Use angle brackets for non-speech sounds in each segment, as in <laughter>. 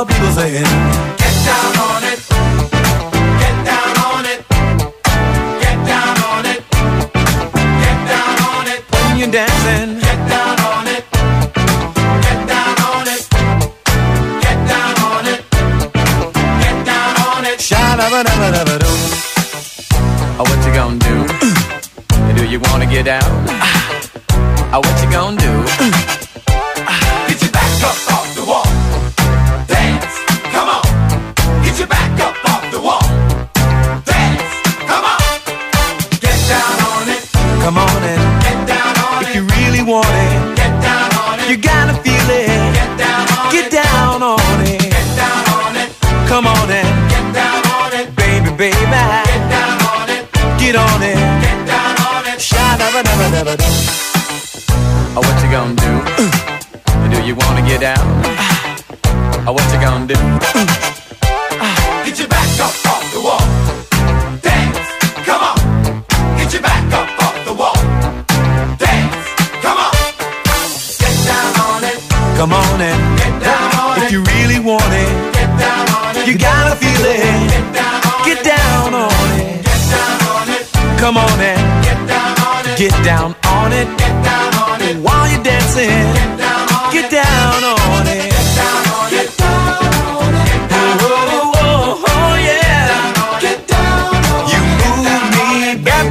All people saying, Get down on it. Get down on it. Get down on it. Get down on it. When you're dancing. Get down on it. Get down on it. Get down on it. Get down on it. Sha-da-ba-da-ba-da-ba-doo. Oh, what you gonna do? <clears throat> Do you wanna get out? Oh, what you gonna do?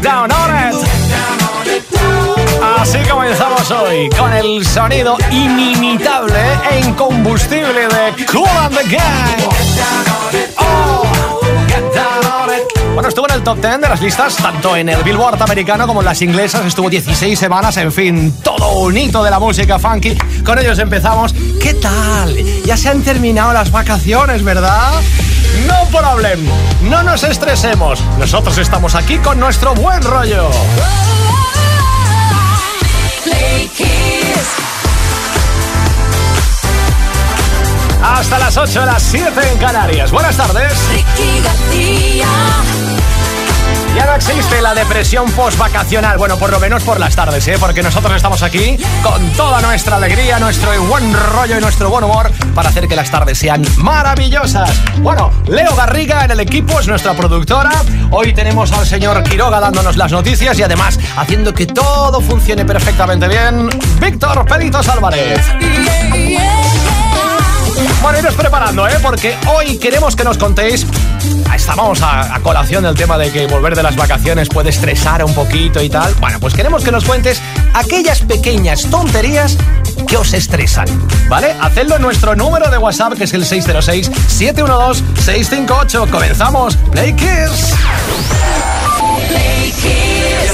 Down. Así comenzamos hoy con el sonido inimitable e incombustible de Cool and the Gang. Oh. Bueno, estuvo en el top 10 de las listas, tanto en el Billboard americano como en las inglesas. Estuvo 16 semanas, en fin, todo un hito de la música funky. Con ellos empezamos. ¿Qué tal? Ya se han terminado las vacaciones, ¿verdad? No problem, no nos estresemos. Nosotros estamos aquí con nuestro buen rollo. Hasta las 8, las 7 en Canarias. Buenas tardes. Ya no existe la depresión post-vacacional, bueno, por lo menos por las tardes, ¿eh? Porque nosotros estamos aquí con toda nuestra alegría, nuestro buen rollo y nuestro buen humor para hacer que las tardes sean maravillosas. Bueno, Leo Garriga en el equipo es nuestra productora. Hoy tenemos al señor Quiroga dándonos las noticias y además haciendo que todo funcione perfectamente bien, Víctor Peritos Álvarez. Bueno, iros preparando, ¿eh? Porque hoy queremos que nos contéis. Estamos a, colación del tema de que volver de las vacaciones puede estresar un poquito y tal. Bueno, pues queremos que nos cuentes aquellas pequeñas tonterías que os estresan, ¿vale? Hacedlo en nuestro número de WhatsApp, que es el 606-712-658. Comenzamos. Play Kiss.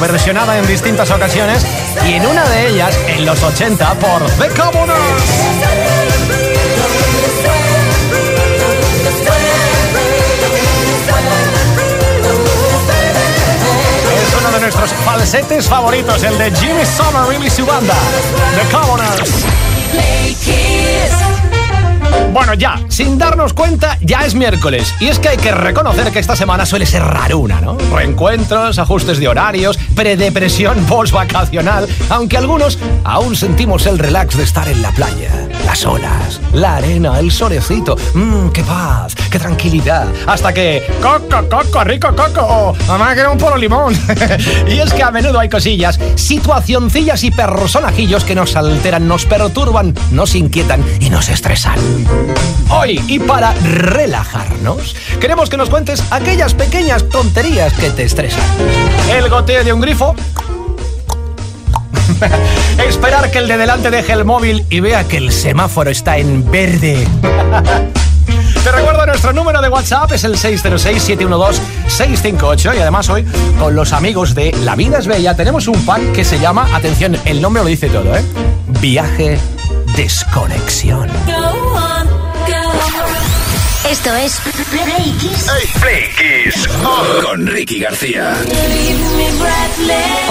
Versionada en distintas ocasiones y en una de ellas, en los 80, por The Commoners. Es uno de nuestros falsetes favoritos, el de Jimmy Somerville y su banda, The Commoners. Bueno, ya, sin darnos cuenta, ya es miércoles. Y es que hay que reconocer que esta semana suele ser raruna, ¿no? Reencuentros, ajustes de horarios, predepresión <laughs> post-vacacional, aunque algunos aún sentimos el relax de estar en la playa. Las olas, la arena, el solecito. Mmm, qué paz, qué tranquilidad. Hasta que. ¡Coco, coco, rico coco! Mamá, quiero un polo limón. <laughs> y es que a menudo hay cosillas, situacioncillas y personajillos que nos alteran, nos perturban, nos inquietan y nos estresan. Hoy, y para relajarnos, queremos que nos cuentes aquellas pequeñas tonterías que te estresan. El goteo de un grifo. <laughs> Esperar que el de delante deje el móvil y vea que el semáforo está en verde. <laughs> Te recuerdo nuestro número de WhatsApp es el 606-712-658 y además hoy con los amigos de La Vida es Bella tenemos un pack que se llama, atención, el nombre lo dice todo, ¿eh? Viaje Desconexión. Esto es Play Kiss. Play con Ricky García.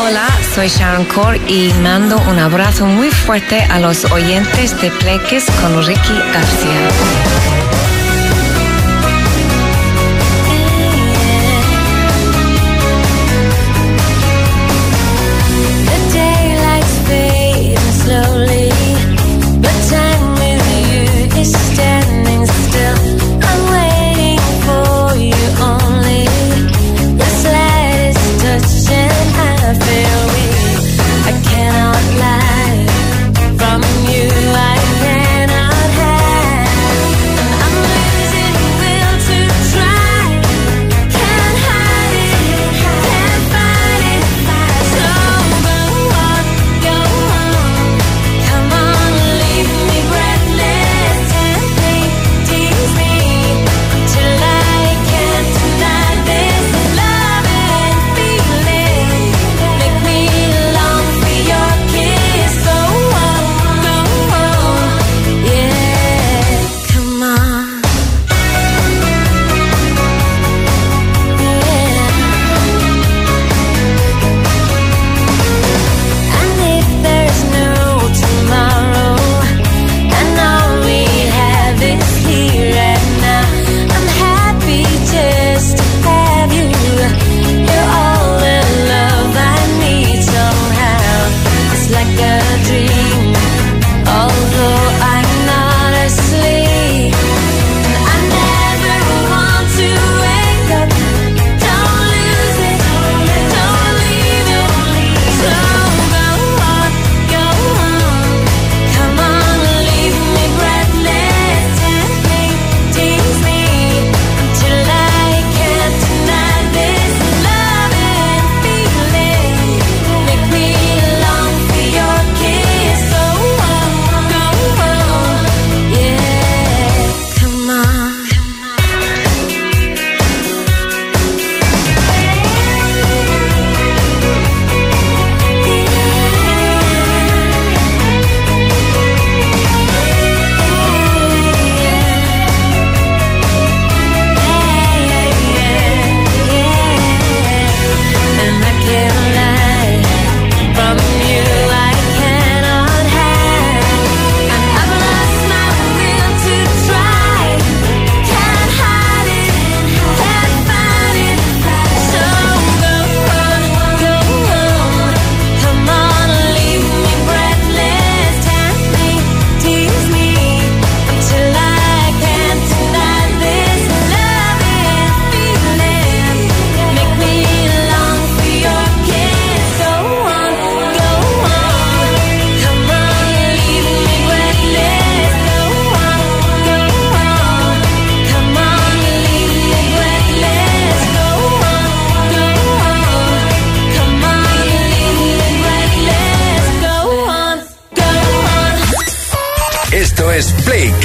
Hola, soy Sharon Core y mando un abrazo muy fuerte a los oyentes de Play Kiss con Ricky García.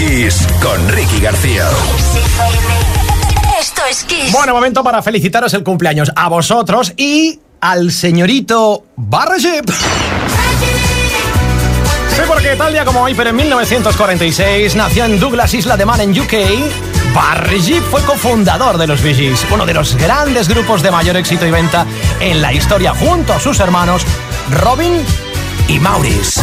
Kiss con Ricky García. Esto es Kiss. Bueno, momento para felicitaros el cumpleaños a vosotros y al señorito Barreship. Sí, porque tal día como hoy, pero en 1946, nació en Douglas, Isla de Man, en UK. Barry fue cofundador de los Bee Gees, uno de los grandes grupos de mayor éxito y venta en la historia, junto a sus hermanos Robin y Maurice.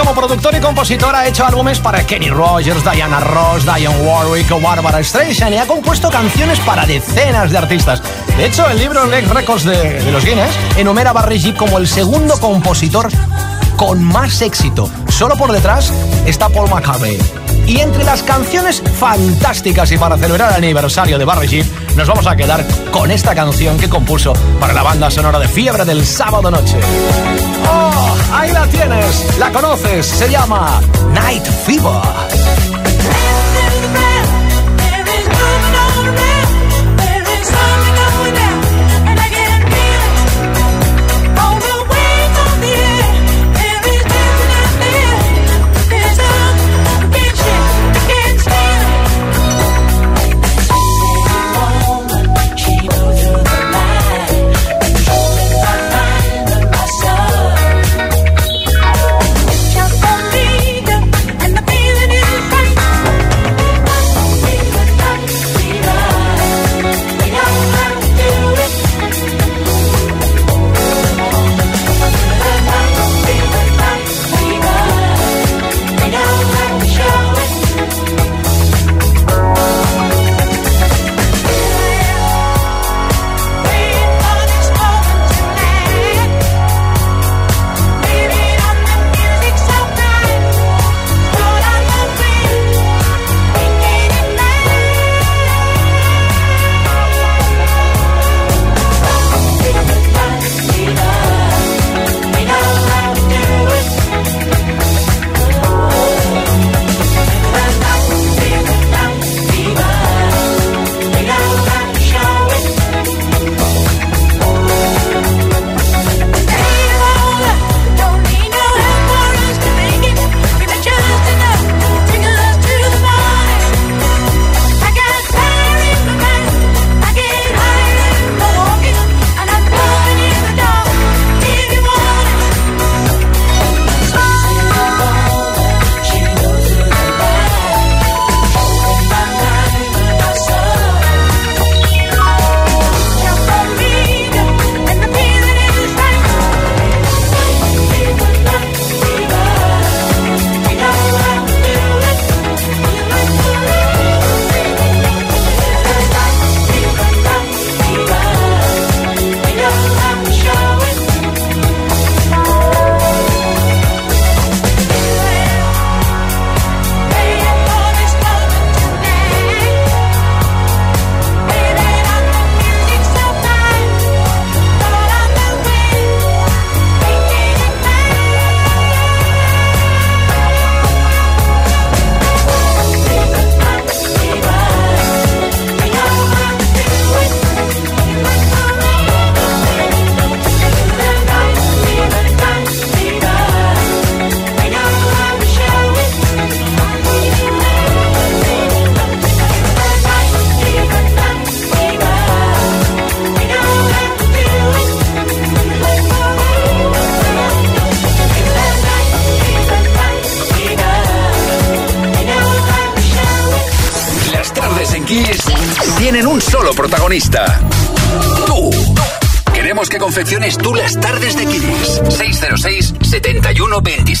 Como productor y compositor ha hecho álbumes para Kenny Rogers, Diana Ross, Diane Warwick o Barbara Streisand y ha compuesto canciones para decenas de artistas. De hecho, el libro Lex Records de, de los Guinness enumera a Barry Gibb como el segundo compositor con más éxito. Solo por detrás está Paul McCartney. Y entre las canciones fantásticas y para celebrar el aniversario de Barry Gibb, nos vamos a quedar con esta canción que compuso para la banda sonora de Fiebre del sábado noche. ¡Oh! Ahí la tienes, la conoces, se llama Night Fever.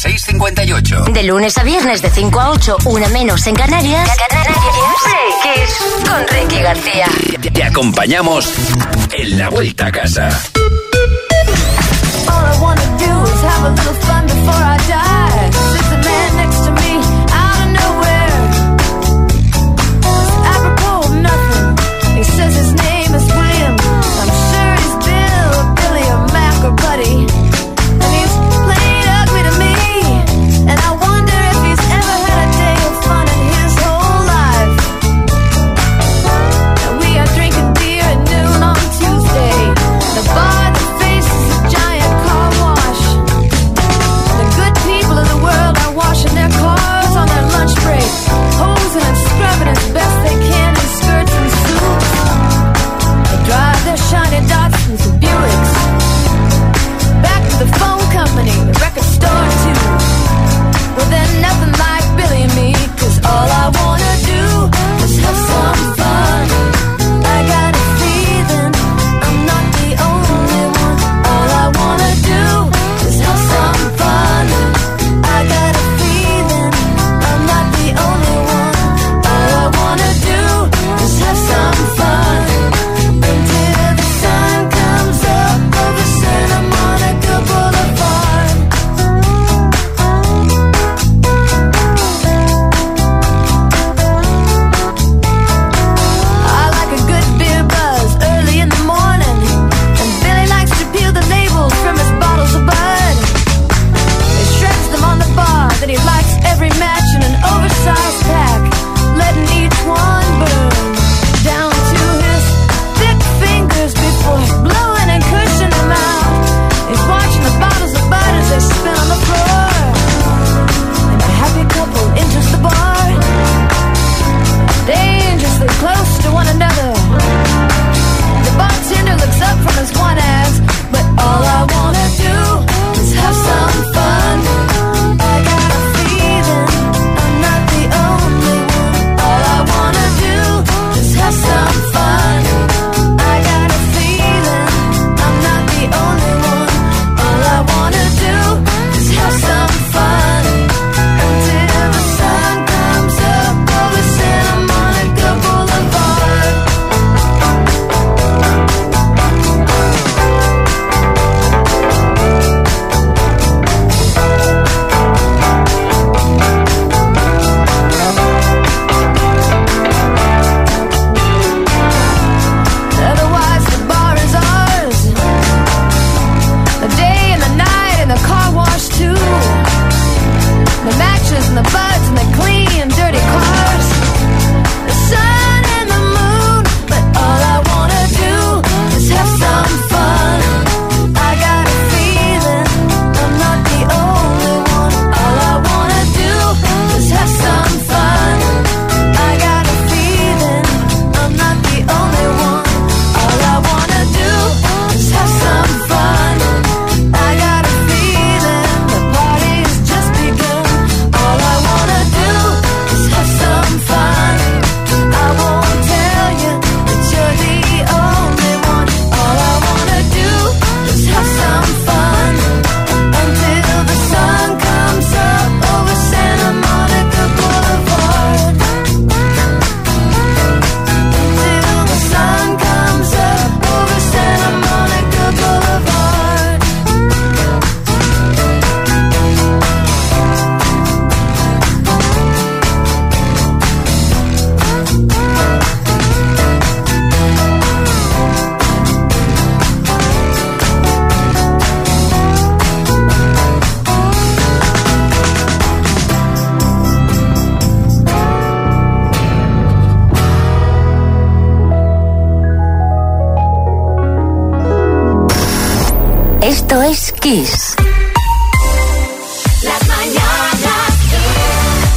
71 26 58. De lunes a viernes de 5 a 8, una menos en Canarias. Play Kiss con Ricky García. Te, te acompañamos en la vuelta a casa. All I wanna do is have a little fun before I die. Sits a man next to me out of nowhere. Apropos of nothing. He says his name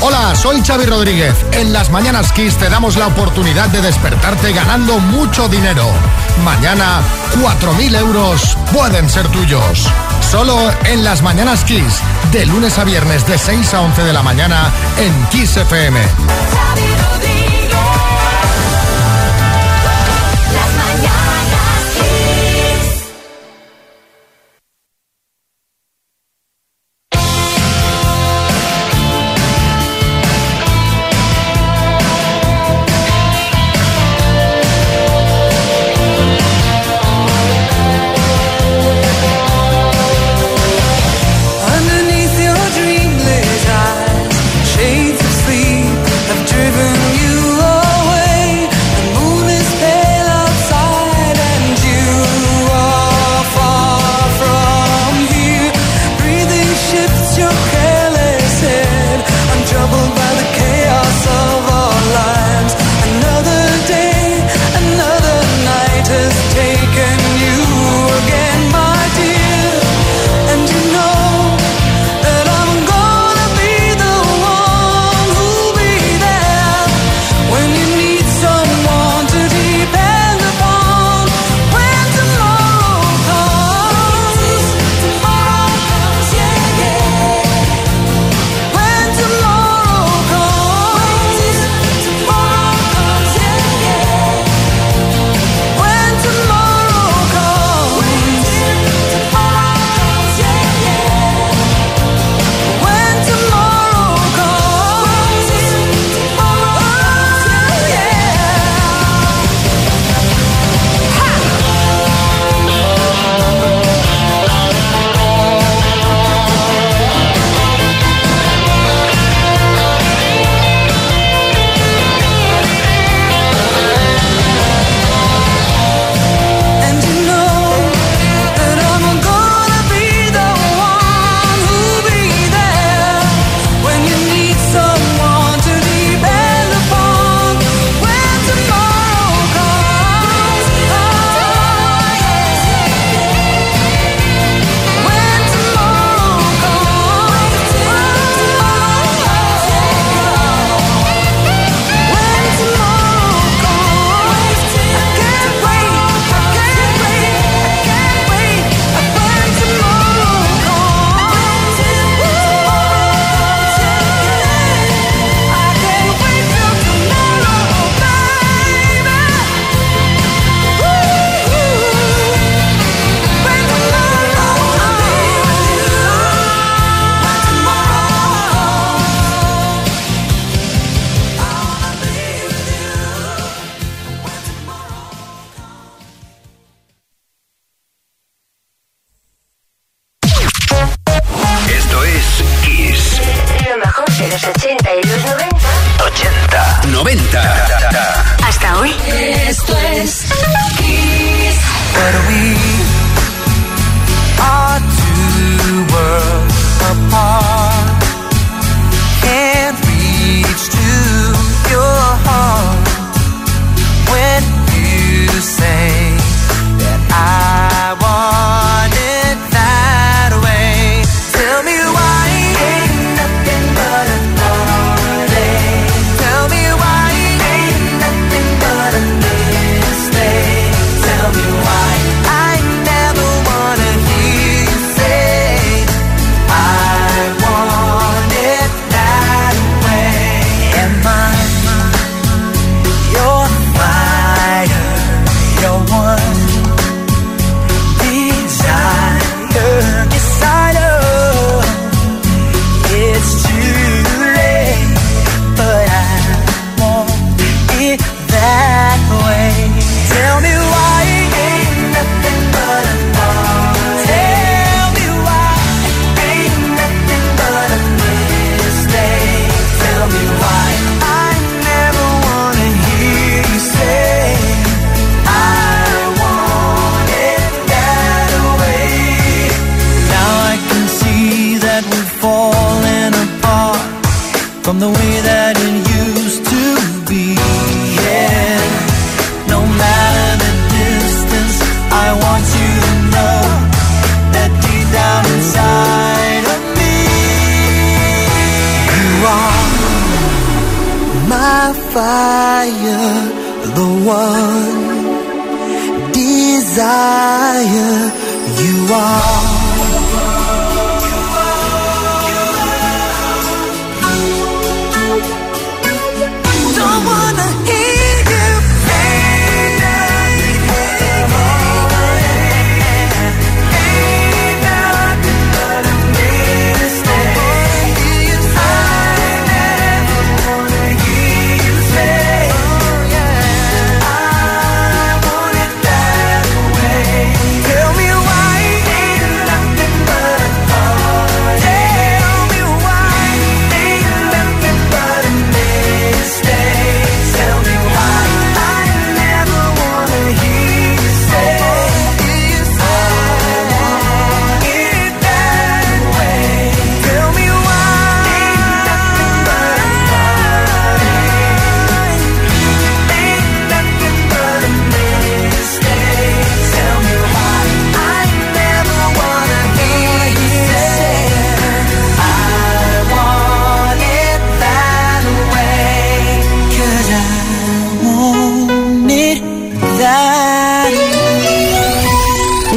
Hola, soy Xavi Rodríguez. En las Mañanas Kiss te damos la oportunidad de despertarte ganando mucho dinero. Mañana, 4.000 euros pueden ser tuyos. Solo en las Mañanas Kiss, de lunes a viernes de 6 a 11 de la mañana en Kiss FM.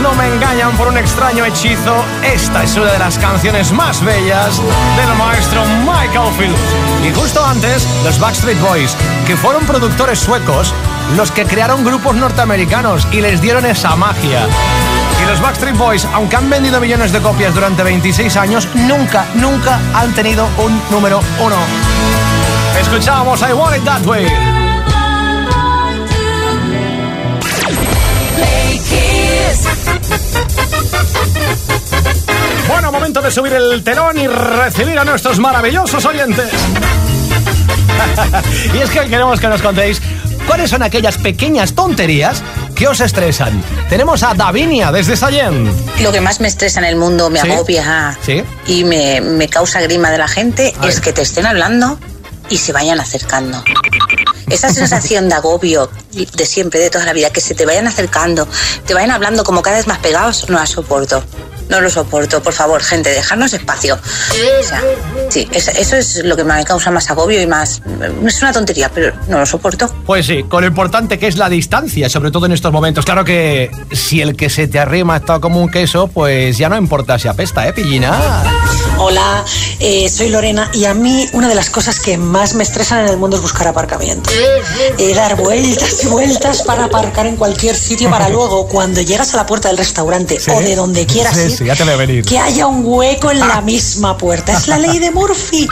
No me engañan por un extraño hechizo, esta es una de las canciones más bellas del maestro Michael Fields. Y justo antes, los Backstreet Boys, que fueron productores suecos, los que crearon grupos norteamericanos y les dieron esa magia. Y los Backstreet Boys, aunque han vendido millones de copias durante 26 años, nunca, nunca han tenido un número uno. Escuchábamos I Want It That Way. Bueno, momento de subir el telón y recibir a nuestros maravillosos oyentes. <laughs> y es que queremos que nos contéis cuáles son aquellas pequeñas tonterías que os estresan. Tenemos a Davinia desde Sallén. Lo que más me estresa en el mundo, me ¿Sí? agobia ¿Sí? y me, me causa grima de la gente A es ver. que te estén hablando y se vayan acercando. Esa sensación de agobio de siempre, de toda la vida, que se te vayan acercando, te vayan hablando como cada vez más pegados, no la soporto. No lo soporto, por favor, gente, dejarnos espacio. O sea, sí, es- eso es lo que me causa más agobio y más... Es una tontería, pero no lo soporto. Pues sí, con lo importante que es la distancia, sobre todo en estos momentos. Claro que si el que se te arrima está como un queso, pues ya no importa si apesta, ¿eh, pillina? Hola, eh, soy Lorena y a mí una de las cosas que más me estresan en el mundo es buscar aparcamiento. Eh, dar vueltas y vueltas para aparcar en cualquier sitio para <laughs> luego, cuando llegas a la puerta del restaurante o de donde quieras Sí, ir, sí, ya te veo venir. que haya un hueco en la misma puerta. Es la ley de Murphy.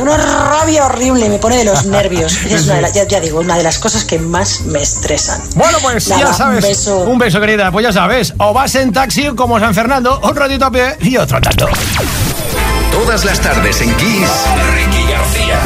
Una rabia horrible, me pone de los nervios. <laughs> Es una de las- ya, ya digo, una de las cosas que más me estresan. Bueno, pues Nada, ya sabes. Un beso. Un beso, querida. Pues ya sabes, o vas en taxi como San Fernando, un ratito a pie y otro tanto. Todas las tardes en Kiss, Ricky García.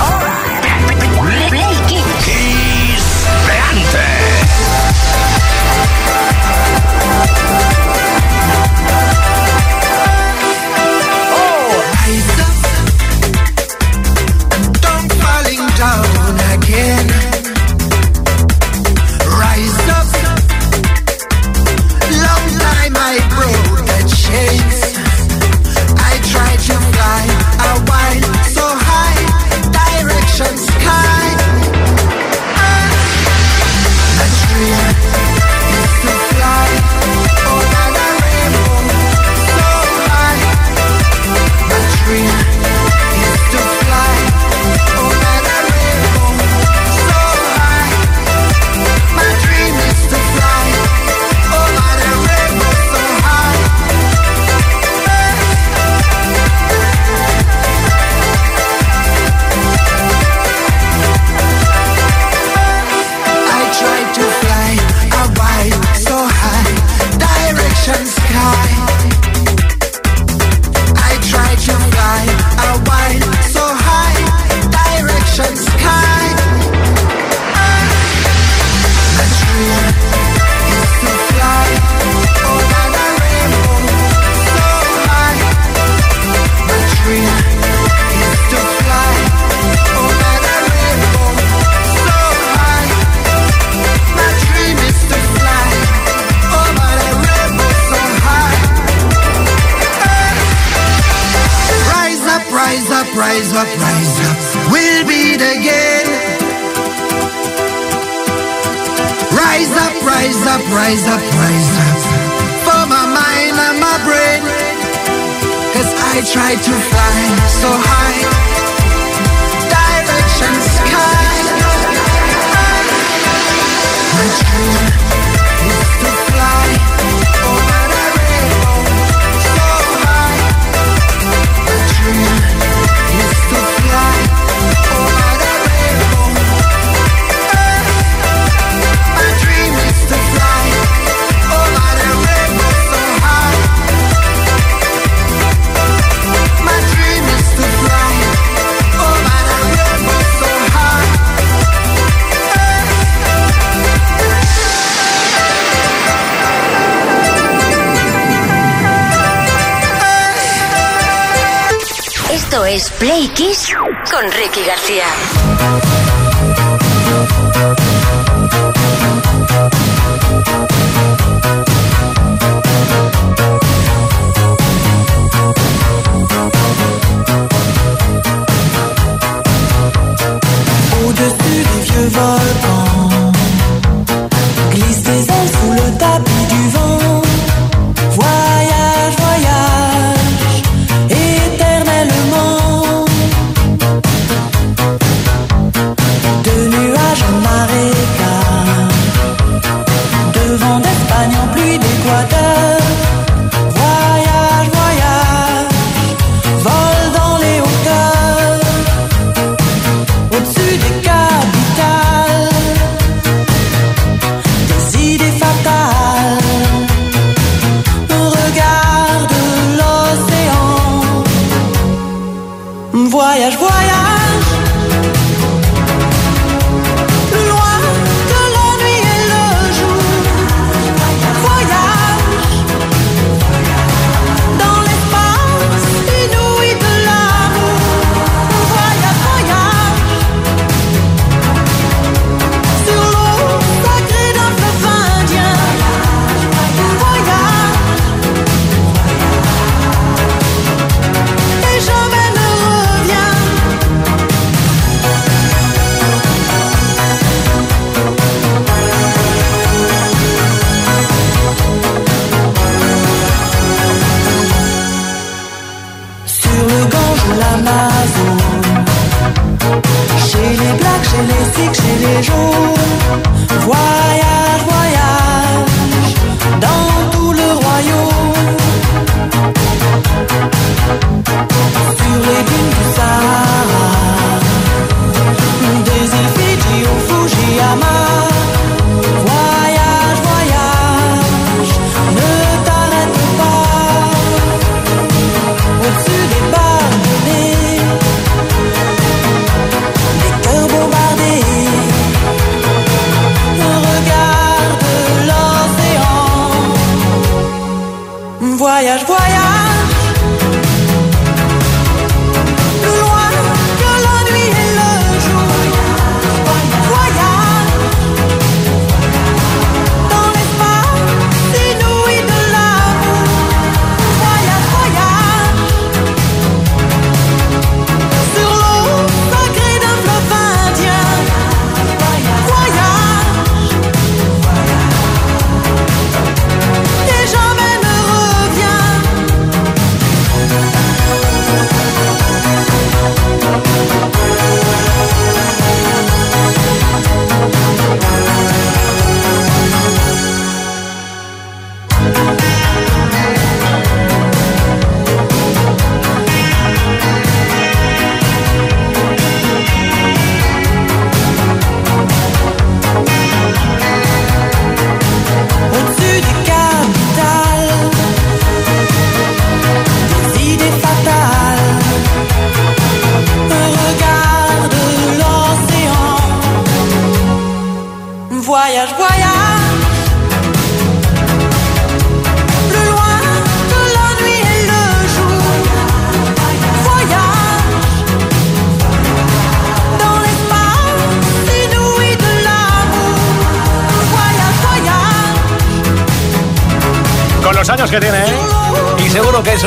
Es Play Kiss con Ricky García.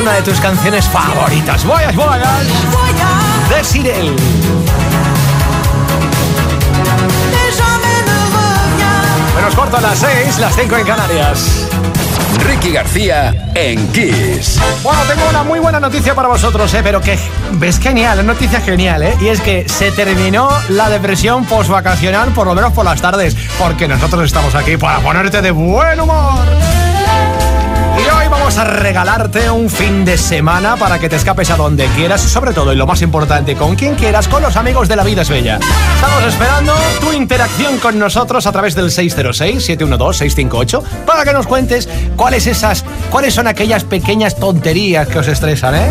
Una de tus canciones favoritas. Voyage, voyage. De Sirel. Menos corto las 6, las 5 en Canarias. Ricky García en Kiss. Bueno, tengo una muy buena noticia para vosotros, ¿eh? pero que ves genial, noticia genial, ¿eh? y es que se terminó la depresión post-vacacional, por lo menos por las tardes, porque nosotros estamos aquí para ponerte de buen humor. Vamos a regalarte un fin de semana para que te escapes a donde quieras, sobre todo y lo más importante, con quien quieras, con los amigos de La Vida es Bella. Estamos esperando tu interacción con nosotros a través del 606-712-658 para que nos cuentes cuáles esas, cuáles son aquellas pequeñas tonterías que os estresan, ¿eh?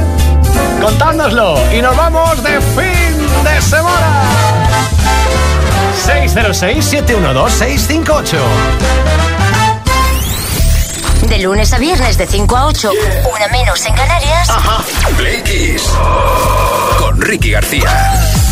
Contádnoslo y nos vamos de fin de semana. 606-712-658 de lunes a viernes de 5 a 8, una menos en Canarias. Ajá. Play Kiss. Con Ricky García.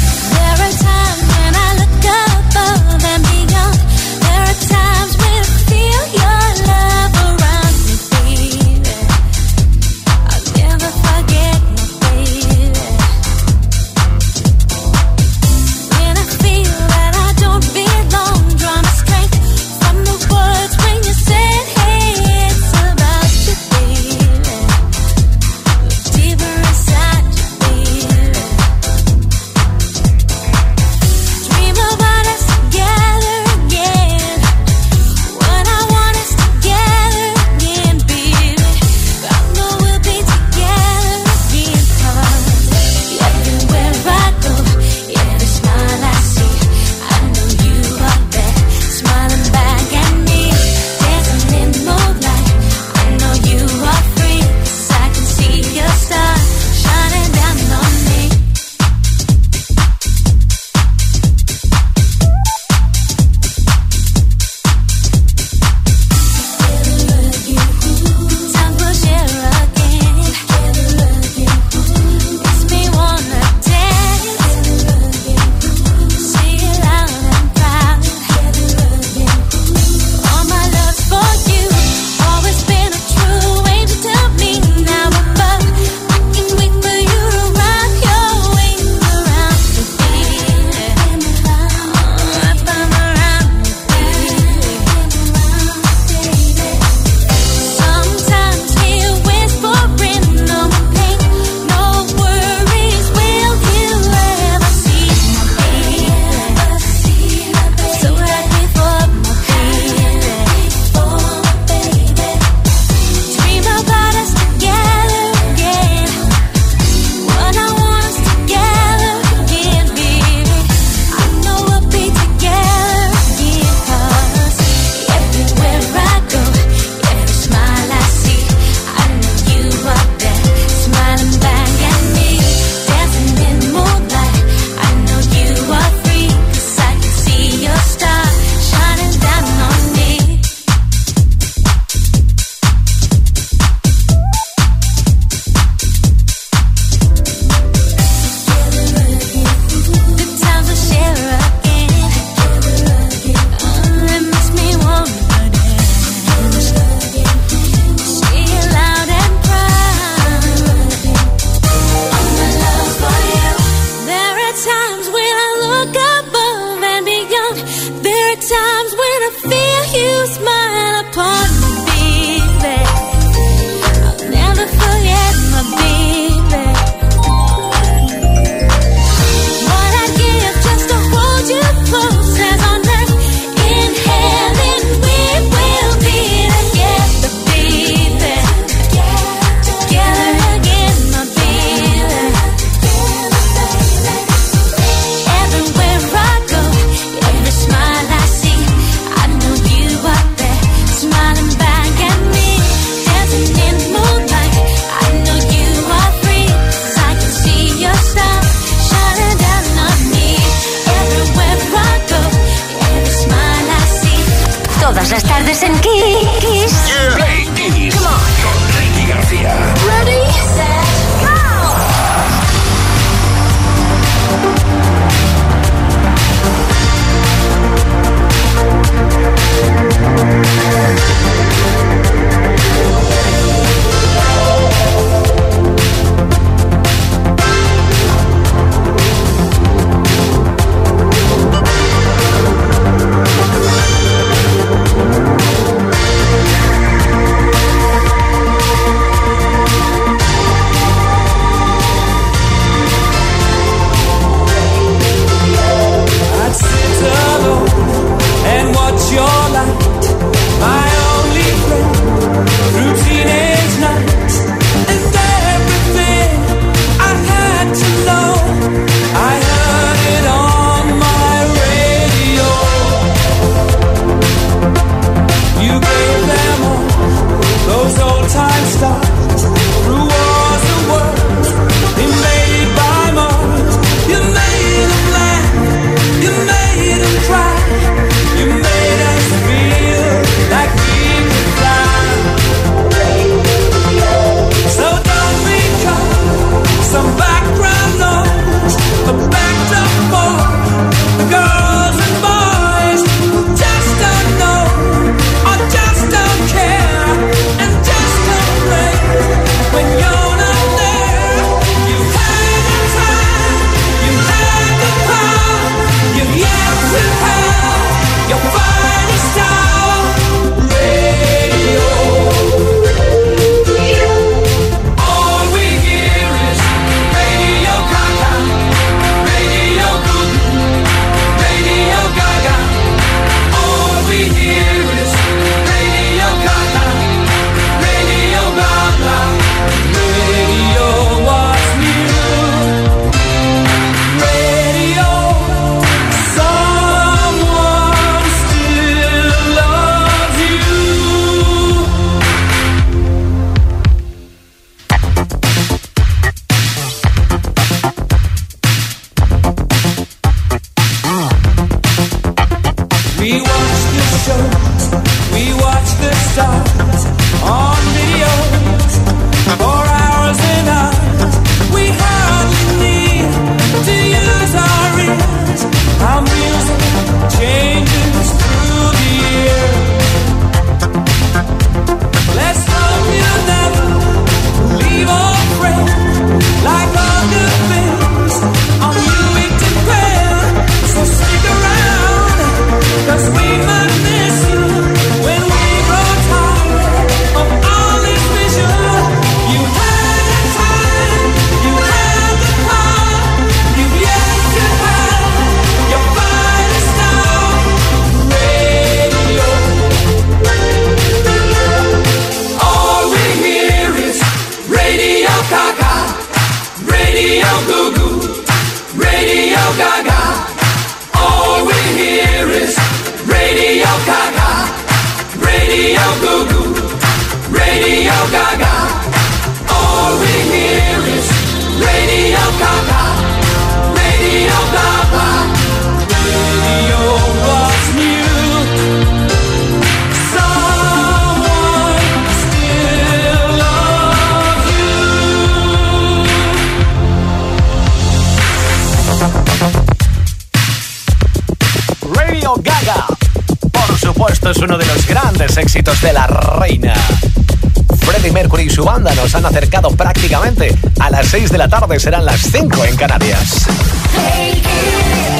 han acercado prácticamente a las 6 de la tarde, serán las 5 en Canarias.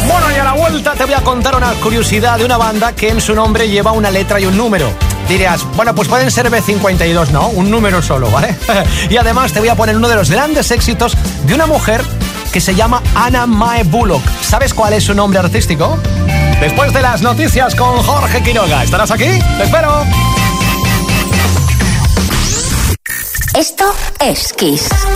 Bueno, y a la vuelta te voy a contar una curiosidad de una banda que en su nombre lleva una letra y un número. Dirías, bueno, pues pueden ser B52, ¿no? Un número solo, ¿vale? <laughs> y además te voy a poner uno de los grandes éxitos de una mujer que se llama Anna Mae Bullock. ¿Sabes cuál es su nombre artístico? Después de las noticias con Jorge Quiroga. ¿Estarás aquí? ¡Te espero! Esto es Kiss.